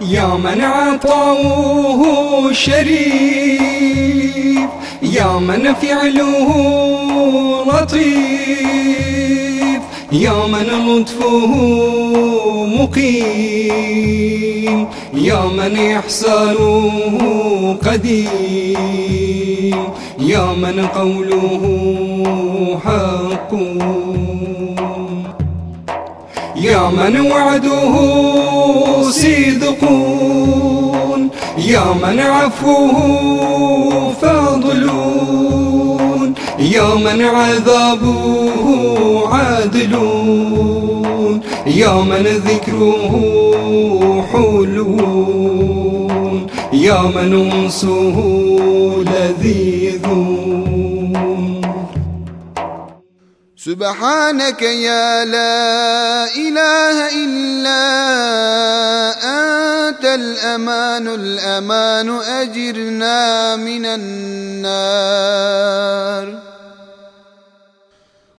يا من عطاؤه شريف يا من فعله لطيف يا من لطفه مقيم يا من إحسانه قديم يا من قوله حق. يا من وعده يا من عفوه فاضل يا من عذابه عادل يا من ذكره حلو يا من انسه لذيذ سبحانك يا لا إله إلا الأمان الأمان أجرنا من النار.